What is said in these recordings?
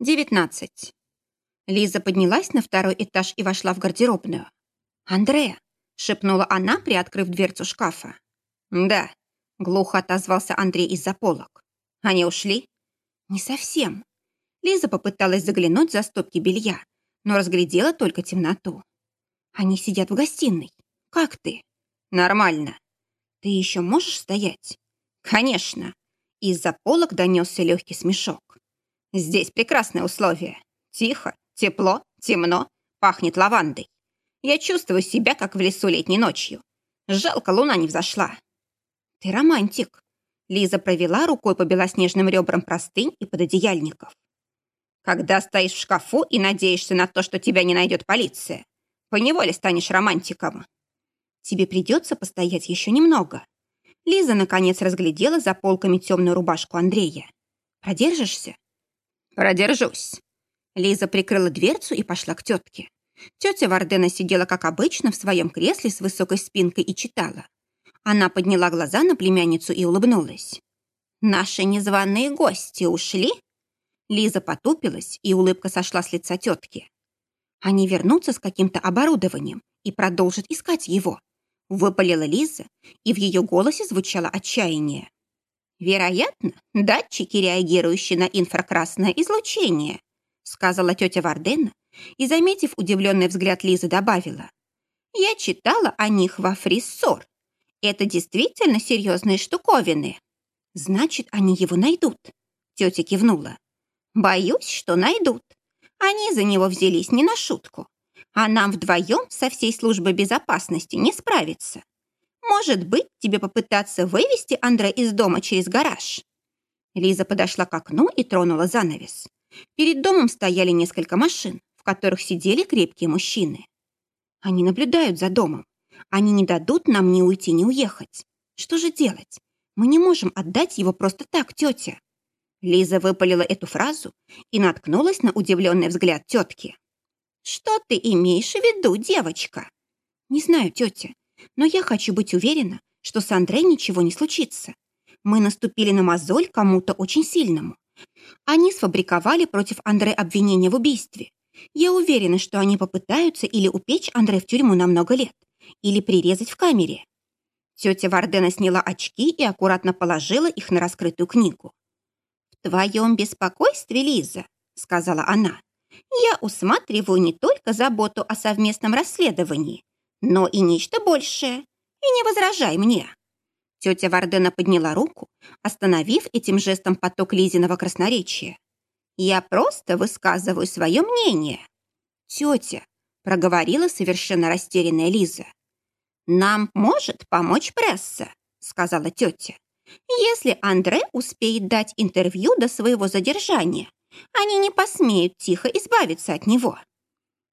19. Лиза поднялась на второй этаж и вошла в гардеробную. «Андрея!» — шепнула она, приоткрыв дверцу шкафа. «Да», — глухо отозвался Андрей из-за полок. «Они ушли?» «Не совсем». Лиза попыталась заглянуть за стопки белья, но разглядела только темноту. «Они сидят в гостиной. Как ты?» «Нормально». «Ты еще можешь стоять?» «Конечно». Из-за полок донесся легкий смешок. Здесь прекрасные условия. Тихо, тепло, темно, пахнет лавандой. Я чувствую себя, как в лесу летней ночью. Жалко, луна не взошла. Ты романтик. Лиза провела рукой по белоснежным ребрам простынь и пододеяльников. Когда стоишь в шкафу и надеешься на то, что тебя не найдет полиция, поневоле станешь романтиком. Тебе придется постоять еще немного. Лиза, наконец, разглядела за полками темную рубашку Андрея. Продержишься? «Продержусь». Лиза прикрыла дверцу и пошла к тетке. Тетя Вардена сидела, как обычно, в своем кресле с высокой спинкой и читала. Она подняла глаза на племянницу и улыбнулась. «Наши незваные гости ушли?» Лиза потупилась, и улыбка сошла с лица тетки. «Они вернутся с каким-то оборудованием и продолжат искать его», выпалила Лиза, и в ее голосе звучало отчаяние. «Вероятно, датчики, реагирующие на инфракрасное излучение», сказала тетя Вардена и, заметив удивленный взгляд Лизы, добавила. «Я читала о них во фриссор. Это действительно серьезные штуковины». «Значит, они его найдут», тетя кивнула. «Боюсь, что найдут. Они за него взялись не на шутку. А нам вдвоем со всей службой безопасности не справиться. Может быть, тебе попытаться вывести Андре из дома через гараж?» Лиза подошла к окну и тронула занавес. Перед домом стояли несколько машин, в которых сидели крепкие мужчины. Они наблюдают за домом. Они не дадут нам ни уйти, ни уехать. Что же делать? Мы не можем отдать его просто так, тетя. Лиза выпалила эту фразу и наткнулась на удивленный взгляд тетки. «Что ты имеешь в виду, девочка?» «Не знаю, тетя. Но я хочу быть уверена, что с Андре ничего не случится. Мы наступили на мозоль кому-то очень сильному. Они сфабриковали против Андре обвинения в убийстве. Я уверена, что они попытаются или упечь Андре в тюрьму на много лет, или прирезать в камере. Тетя Вардена сняла очки и аккуратно положила их на раскрытую книгу. «В твоем беспокойстве, Лиза», — сказала она, «я усматриваю не только заботу о совместном расследовании, но и нечто большее. И не возражай мне». Тетя Вардена подняла руку, остановив этим жестом поток Лизиного красноречия. «Я просто высказываю свое мнение». «Тетя», — проговорила совершенно растерянная Лиза. «Нам может помочь пресса», — сказала тетя. «Если Андре успеет дать интервью до своего задержания, они не посмеют тихо избавиться от него».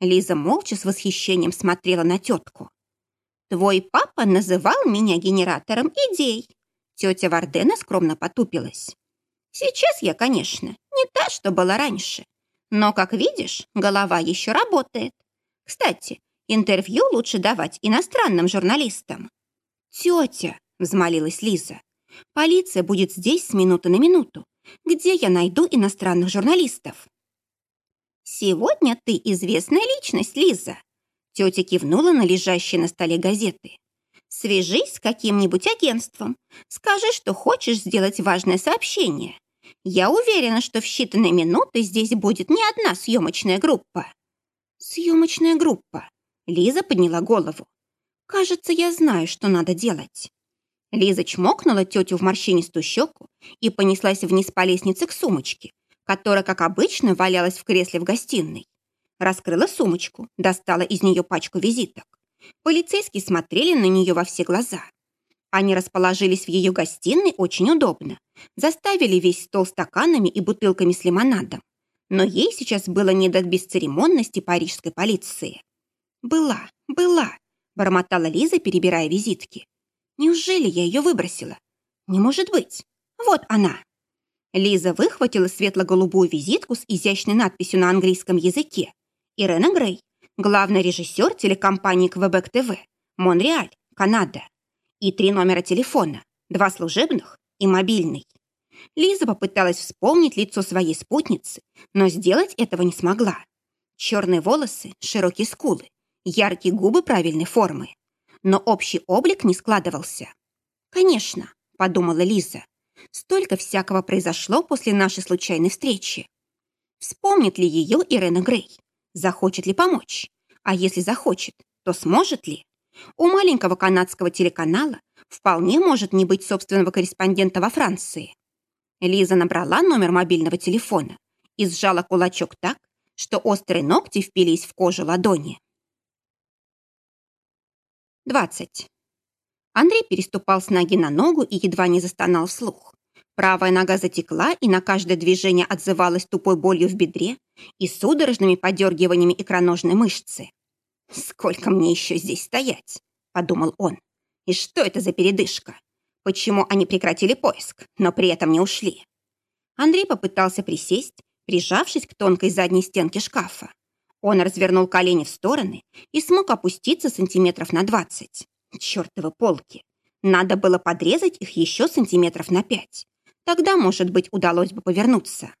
Лиза молча с восхищением смотрела на тетку. «Твой папа называл меня генератором идей». Тетя Вардена скромно потупилась. «Сейчас я, конечно, не та, что была раньше. Но, как видишь, голова еще работает. Кстати, интервью лучше давать иностранным журналистам». «Тетя», — взмолилась Лиза, «полиция будет здесь с минуты на минуту. Где я найду иностранных журналистов?» «Сегодня ты известная личность, Лиза!» Тетя кивнула на лежащие на столе газеты. «Свяжись с каким-нибудь агентством. Скажи, что хочешь сделать важное сообщение. Я уверена, что в считанные минуты здесь будет не одна съемочная группа». «Съемочная группа?» Лиза подняла голову. «Кажется, я знаю, что надо делать». Лиза чмокнула тетю в морщинистую щеку и понеслась вниз по лестнице к сумочке, которая, как обычно, валялась в кресле в гостиной. Раскрыла сумочку, достала из нее пачку визиток. Полицейские смотрели на нее во все глаза. Они расположились в ее гостиной очень удобно, заставили весь стол стаканами и бутылками с лимонадом. Но ей сейчас было не до бесцеремонности парижской полиции. «Была, была», — бормотала Лиза, перебирая визитки. «Неужели я ее выбросила? Не может быть. Вот она». Лиза выхватила светло-голубую визитку с изящной надписью на английском языке. Ирена Грей, главный режиссер телекомпании Квебек ТВ, Монреаль, Канада. И три номера телефона, два служебных и мобильный. Лиза попыталась вспомнить лицо своей спутницы, но сделать этого не смогла. Черные волосы, широкие скулы, яркие губы правильной формы. Но общий облик не складывался. «Конечно», — подумала Лиза, — «столько всякого произошло после нашей случайной встречи. Вспомнит ли ее Ирена Грей? Захочет ли помочь? А если захочет, то сможет ли? У маленького канадского телеканала вполне может не быть собственного корреспондента во Франции. Лиза набрала номер мобильного телефона и сжала кулачок так, что острые ногти впились в кожу ладони. 20. Андрей переступал с ноги на ногу и едва не застонал вслух. Правая нога затекла и на каждое движение отзывалась тупой болью в бедре и судорожными подергиваниями икроножной мышцы. «Сколько мне еще здесь стоять?» – подумал он. «И что это за передышка? Почему они прекратили поиск, но при этом не ушли?» Андрей попытался присесть, прижавшись к тонкой задней стенке шкафа. Он развернул колени в стороны и смог опуститься сантиметров на двадцать. Чёртовы полки! Надо было подрезать их еще сантиметров на пять. Тогда, может быть, удалось бы повернуться.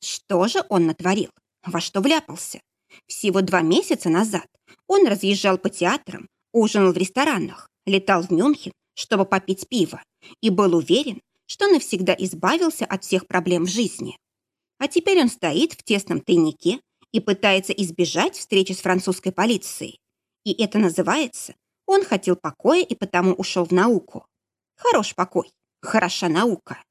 Что же он натворил? Во что вляпался? Всего два месяца назад он разъезжал по театрам, ужинал в ресторанах, летал в Мюнхен, чтобы попить пиво, и был уверен, что навсегда избавился от всех проблем в жизни. А теперь он стоит в тесном тайнике и пытается избежать встречи с французской полицией. И это называется «он хотел покоя и потому ушел в науку». Хорош покой, хороша наука.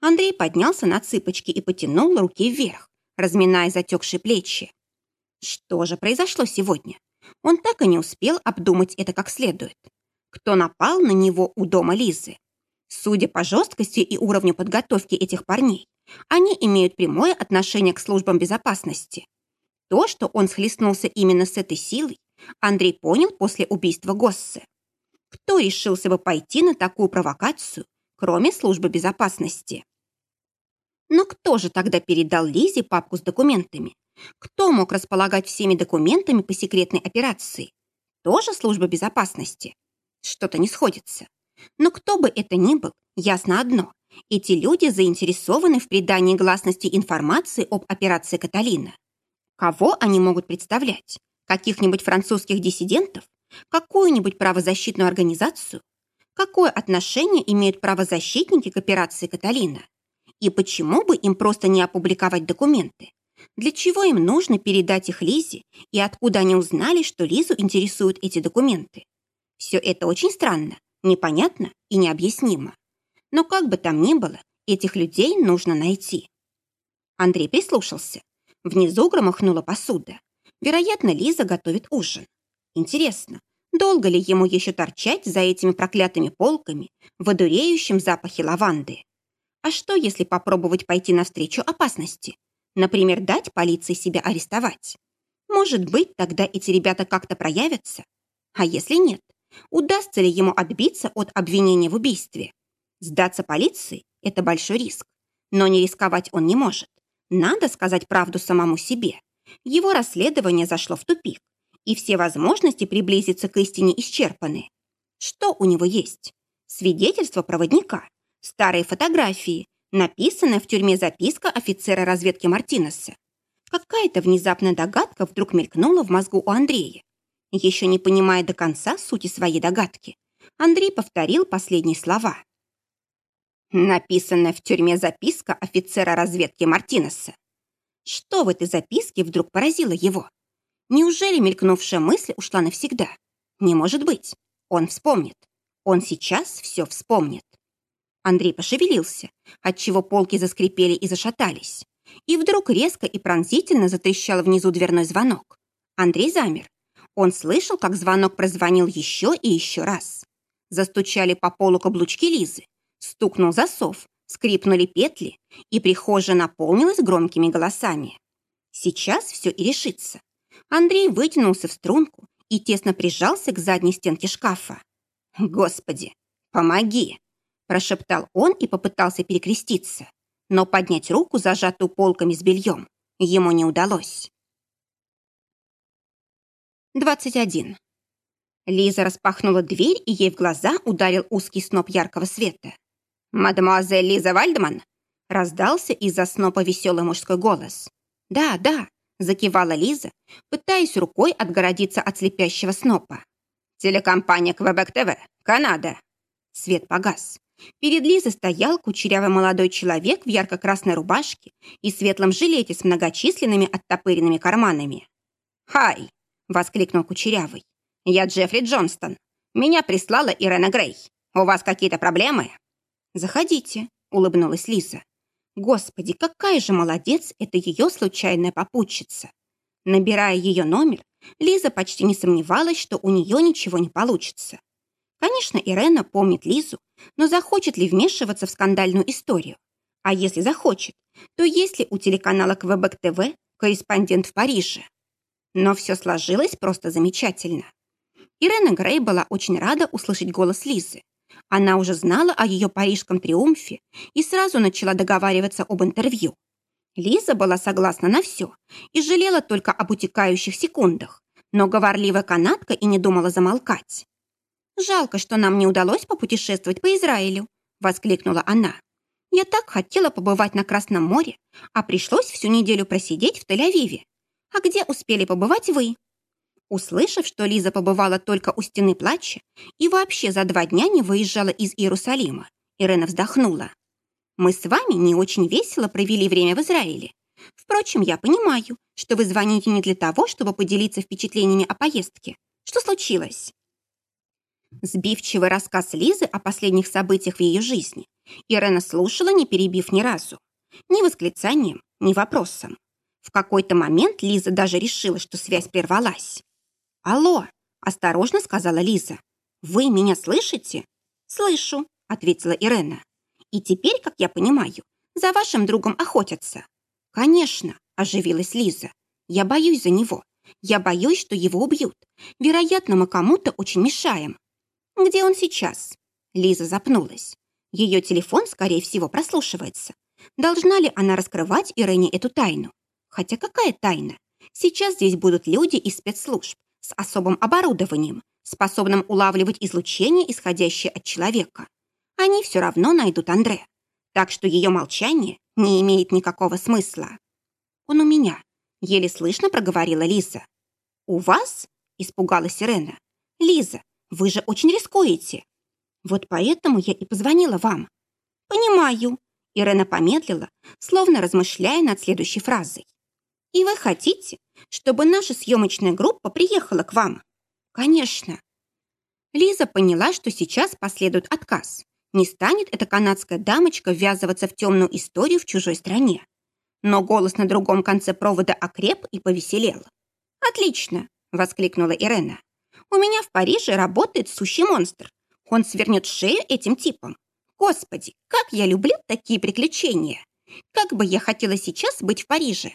Андрей поднялся на цыпочки и потянул руки вверх, разминая затекшие плечи. Что же произошло сегодня? Он так и не успел обдумать это как следует. Кто напал на него у дома Лизы? Судя по жесткости и уровню подготовки этих парней, они имеют прямое отношение к службам безопасности. То, что он схлестнулся именно с этой силой, Андрей понял после убийства Госсе. Кто решился бы пойти на такую провокацию, кроме службы безопасности? Но кто же тогда передал Лизе папку с документами? Кто мог располагать всеми документами по секретной операции? Тоже служба безопасности? Что-то не сходится. Но кто бы это ни был, ясно одно. Эти люди заинтересованы в придании гласности информации об операции Каталина. Кого они могут представлять? Каких-нибудь французских диссидентов? Какую-нибудь правозащитную организацию? Какое отношение имеют правозащитники к операции Каталина? И почему бы им просто не опубликовать документы? Для чего им нужно передать их Лизе и откуда они узнали, что Лизу интересуют эти документы? Все это очень странно, непонятно и необъяснимо. Но как бы там ни было, этих людей нужно найти. Андрей прислушался. Внизу громыхнула посуда. Вероятно, Лиза готовит ужин. Интересно, долго ли ему еще торчать за этими проклятыми полками в одуреющем запахе лаванды? А что, если попробовать пойти навстречу опасности? Например, дать полиции себя арестовать? Может быть, тогда эти ребята как-то проявятся? А если нет? Удастся ли ему отбиться от обвинения в убийстве? Сдаться полиции – это большой риск. Но не рисковать он не может. Надо сказать правду самому себе. Его расследование зашло в тупик, и все возможности приблизиться к истине исчерпаны. Что у него есть? Свидетельство проводника – Старые фотографии, написанная в тюрьме записка офицера разведки Мартинеса. Какая-то внезапная догадка вдруг мелькнула в мозгу у Андрея. Еще не понимая до конца сути своей догадки, Андрей повторил последние слова. Написанная в тюрьме записка офицера разведки Мартинеса. Что в этой записке вдруг поразило его? Неужели мелькнувшая мысль ушла навсегда? Не может быть. Он вспомнит. Он сейчас все вспомнит. Андрей пошевелился, отчего полки заскрипели и зашатались. И вдруг резко и пронзительно затрещал внизу дверной звонок. Андрей замер. Он слышал, как звонок прозвонил еще и еще раз. Застучали по полу каблучки Лизы. Стукнул засов, скрипнули петли, и прихожая наполнилась громкими голосами. Сейчас все и решится. Андрей вытянулся в струнку и тесно прижался к задней стенке шкафа. «Господи, помоги!» прошептал он и попытался перекреститься, но поднять руку, зажатую полками с бельем, ему не удалось. 21. Лиза распахнула дверь, и ей в глаза ударил узкий сноп яркого света. «Мадемуазель Лиза Вальдман?» Раздался из-за снопа веселый мужской голос. «Да, да», — закивала Лиза, пытаясь рукой отгородиться от слепящего снопа. «Телекомпания Квебек ТВ, Канада». Свет погас. Перед Лизой стоял кучерявый молодой человек в ярко-красной рубашке и светлом жилете с многочисленными оттопыренными карманами. «Хай!» — воскликнул кучерявый. «Я Джеффри Джонстон. Меня прислала Ирена Грей. У вас какие-то проблемы?» «Заходите», — улыбнулась Лиза. Господи, какая же молодец это ее случайная попутчица. Набирая ее номер, Лиза почти не сомневалась, что у нее ничего не получится. Конечно, Ирена помнит Лизу, но захочет ли вмешиваться в скандальную историю? А если захочет, то есть ли у телеканала Квебек ТВ корреспондент в Париже? Но все сложилось просто замечательно. Ирена Грей была очень рада услышать голос Лизы. Она уже знала о ее парижском триумфе и сразу начала договариваться об интервью. Лиза была согласна на все и жалела только об утекающих секундах, но говорливая канатка и не думала замолкать. «Жалко, что нам не удалось попутешествовать по Израилю», — воскликнула она. «Я так хотела побывать на Красном море, а пришлось всю неделю просидеть в Тель-Авиве. А где успели побывать вы?» Услышав, что Лиза побывала только у стены плача и вообще за два дня не выезжала из Иерусалима, Ирена вздохнула. «Мы с вами не очень весело провели время в Израиле. Впрочем, я понимаю, что вы звоните не для того, чтобы поделиться впечатлениями о поездке. Что случилось?» Сбивчивый рассказ Лизы о последних событиях в ее жизни Ирена слушала, не перебив ни разу. Ни восклицанием, ни вопросом. В какой-то момент Лиза даже решила, что связь прервалась. «Алло!» – осторожно сказала Лиза. «Вы меня слышите?» «Слышу», – ответила Ирена. «И теперь, как я понимаю, за вашим другом охотятся». «Конечно», – оживилась Лиза. «Я боюсь за него. Я боюсь, что его убьют. Вероятно, мы кому-то очень мешаем. «Где он сейчас?» Лиза запнулась. Ее телефон, скорее всего, прослушивается. Должна ли она раскрывать Ирене эту тайну? Хотя какая тайна? Сейчас здесь будут люди из спецслужб с особым оборудованием, способным улавливать излучение, исходящее от человека. Они все равно найдут Андре. Так что ее молчание не имеет никакого смысла. «Он у меня», — еле слышно проговорила Лиза. «У вас?» — испугалась Ирена. «Лиза, вы же очень рискуете. Вот поэтому я и позвонила вам. Понимаю. Ирена помедлила, словно размышляя над следующей фразой. И вы хотите, чтобы наша съемочная группа приехала к вам? Конечно. Лиза поняла, что сейчас последует отказ. Не станет эта канадская дамочка ввязываться в темную историю в чужой стране. Но голос на другом конце провода окреп и повеселел. «Отлично!» — воскликнула Ирена. У меня в Париже работает сущий монстр. Он свернет шею этим типом. Господи, как я люблю такие приключения. Как бы я хотела сейчас быть в Париже.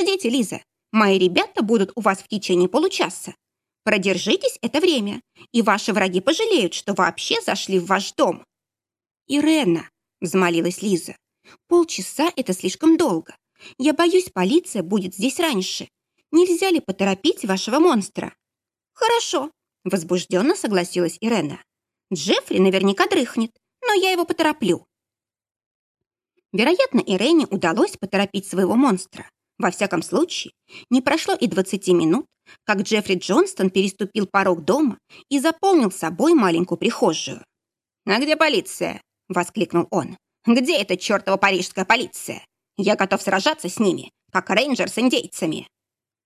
Ждите, Лиза. Мои ребята будут у вас в течение получаса. Продержитесь это время, и ваши враги пожалеют, что вообще зашли в ваш дом. Ирена, взмолилась Лиза, полчаса — это слишком долго. Я боюсь, полиция будет здесь раньше. Нельзя ли поторопить вашего монстра? «Хорошо», — возбужденно согласилась Ирена. «Джеффри наверняка дрыхнет, но я его потороплю». Вероятно, Ирене удалось поторопить своего монстра. Во всяком случае, не прошло и 20 минут, как Джеффри Джонстон переступил порог дома и заполнил собой маленькую прихожую. «А где полиция?» — воскликнул он. «Где эта чертова парижская полиция? Я готов сражаться с ними, как рейнджер с индейцами».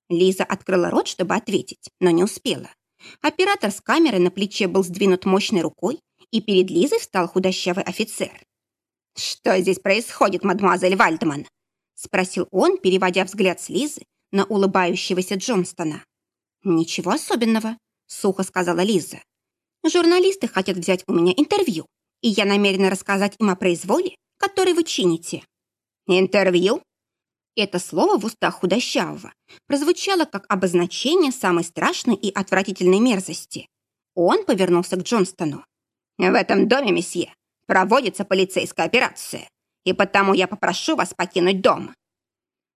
Лиза открыла рот, чтобы ответить, но не успела. Оператор с камеры на плече был сдвинут мощной рукой, и перед Лизой встал худощавый офицер. «Что здесь происходит, мадемуазель Вальдман?» Спросил он, переводя взгляд с Лизы на улыбающегося Джонстона. «Ничего особенного», — сухо сказала Лиза. «Журналисты хотят взять у меня интервью, и я намерена рассказать им о произволе, который вы чините». «Интервью?» Это слово в устах худощавого прозвучало как обозначение самой страшной и отвратительной мерзости. Он повернулся к Джонстону. «В этом доме, месье, проводится полицейская операция, и потому я попрошу вас покинуть дом».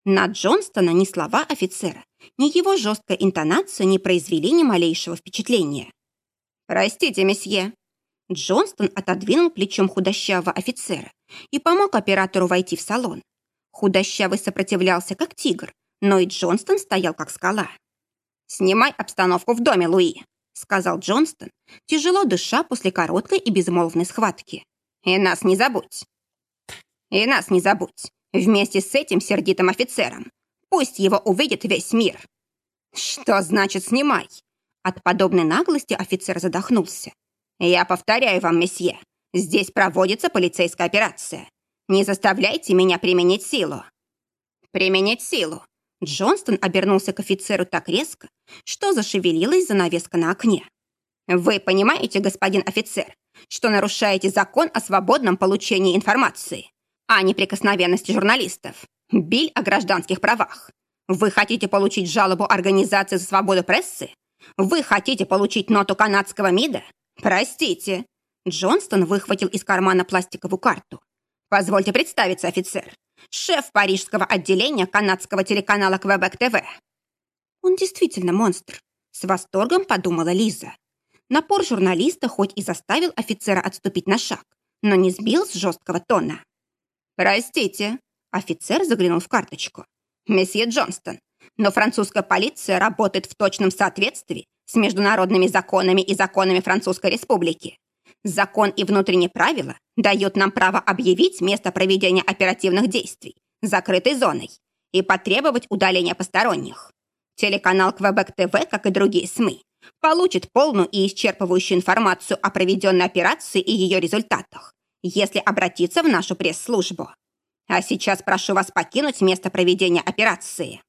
На Джонстона ни слова офицера, ни его жесткая интонация не произвели ни малейшего впечатления. «Простите, месье». Джонстон отодвинул плечом худощавого офицера и помог оператору войти в салон. Худощавый сопротивлялся, как тигр, но и Джонстон стоял, как скала. «Снимай обстановку в доме, Луи», — сказал Джонстон, тяжело дыша после короткой и безмолвной схватки. «И нас не забудь. И нас не забудь. Вместе с этим сердитым офицером. Пусть его увидит весь мир». «Что значит «снимай»?» От подобной наглости офицер задохнулся. «Я повторяю вам, месье, здесь проводится полицейская операция. Не заставляйте меня применить силу». «Применить силу?» Джонстон обернулся к офицеру так резко, что зашевелилась занавеска на окне. «Вы понимаете, господин офицер, что нарушаете закон о свободном получении информации, о неприкосновенности журналистов, биль о гражданских правах? Вы хотите получить жалобу Организации за свободу прессы? Вы хотите получить ноту канадского МИДа? Простите». Джонстон выхватил из кармана пластиковую карту. «Позвольте представиться, офицер шеф парижского отделения канадского телеканала Квебек ТВ. Он действительно монстр, с восторгом подумала Лиза. Напор журналиста хоть и заставил офицера отступить на шаг, но не сбил с жесткого тона. «Простите», — офицер заглянул в карточку. «Месье Джонстон, но французская полиция работает в точном соответствии с международными законами и законами Французской Республики. Закон и внутренние правила дают нам право объявить место проведения оперативных действий закрытой зоной и потребовать удаления посторонних. Телеканал Квебек ТВ, как и другие СМИ, получит полную и исчерпывающую информацию о проведенной операции и ее результатах, если обратиться в нашу пресс-службу. А сейчас прошу вас покинуть место проведения операции.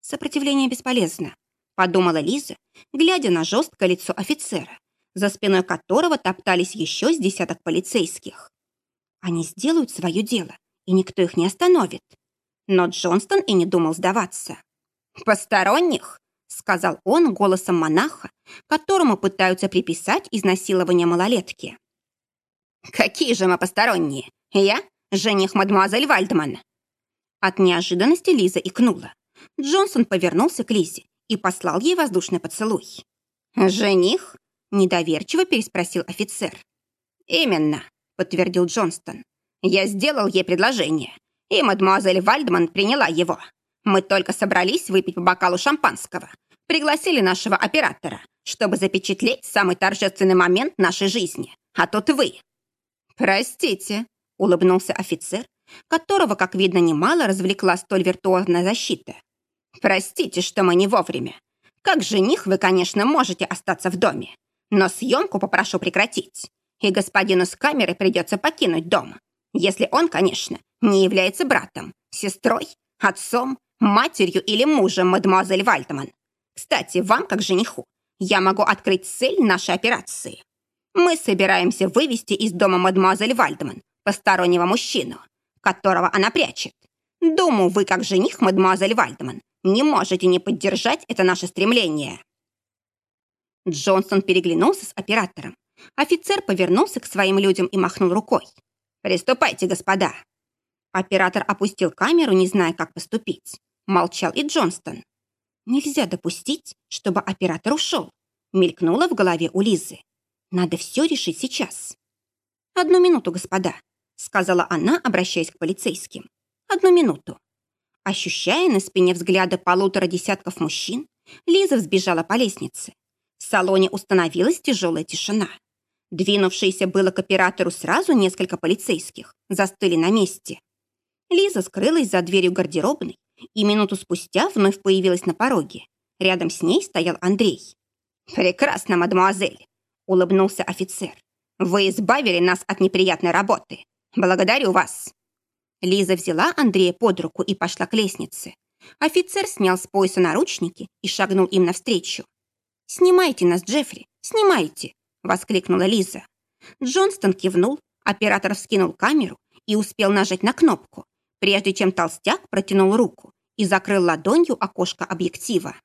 Сопротивление бесполезно, подумала Лиза, глядя на жесткое лицо офицера, за спиной которого топтались еще с десяток полицейских. Они сделают свое дело, и никто их не остановит. Но Джонстон и не думал сдаваться. «Посторонних?» — сказал он голосом монаха, которому пытаются приписать изнасилование малолетки. «Какие же мы посторонние? Я — жених мадемуазель Вальдман». От неожиданности Лиза икнула. Джонсон повернулся к Лизе и послал ей воздушный поцелуй. «Жених?» Недоверчиво переспросил офицер. «Именно», — подтвердил Джонстон. «Я сделал ей предложение, и мадемуазель Вальдман приняла его. Мы только собрались выпить по бокалу шампанского, пригласили нашего оператора, чтобы запечатлеть самый торжественный момент нашей жизни. А тут вы». «Простите», — улыбнулся офицер, которого, как видно, немало развлекла столь виртуозная защита. «Простите, что мы не вовремя. Как жених вы, конечно, можете остаться в доме. Но съемку попрошу прекратить. И господину с камеры придется покинуть дом. Если он, конечно, не является братом, сестрой, отцом, матерью или мужем мадемуазель Вальтман. Кстати, вам, как жениху, я могу открыть цель нашей операции. Мы собираемся вывести из дома мадемуазель Вальдман постороннего мужчину, которого она прячет. Думаю, вы, как жених мадемуазель Вальдман, не можете не поддержать это наше стремление. Джонсон переглянулся с оператором. Офицер повернулся к своим людям и махнул рукой. «Приступайте, господа!» Оператор опустил камеру, не зная, как поступить. Молчал и Джонстон. «Нельзя допустить, чтобы оператор ушел», мелькнуло в голове у Лизы. «Надо все решить сейчас». «Одну минуту, господа», сказала она, обращаясь к полицейским. «Одну минуту». Ощущая на спине взгляда полутора десятков мужчин, Лиза взбежала по лестнице. В салоне установилась тяжелая тишина. Двинувшиеся было к оператору сразу несколько полицейских застыли на месте. Лиза скрылась за дверью гардеробной и минуту спустя вновь появилась на пороге. Рядом с ней стоял Андрей. «Прекрасно, мадемуазель!» — улыбнулся офицер. «Вы избавили нас от неприятной работы. Благодарю вас!» Лиза взяла Андрея под руку и пошла к лестнице. Офицер снял с пояса наручники и шагнул им навстречу. «Снимайте нас, Джеффри, снимайте!» — воскликнула Лиза. Джонстон кивнул, оператор вскинул камеру и успел нажать на кнопку, прежде чем толстяк протянул руку и закрыл ладонью окошко объектива.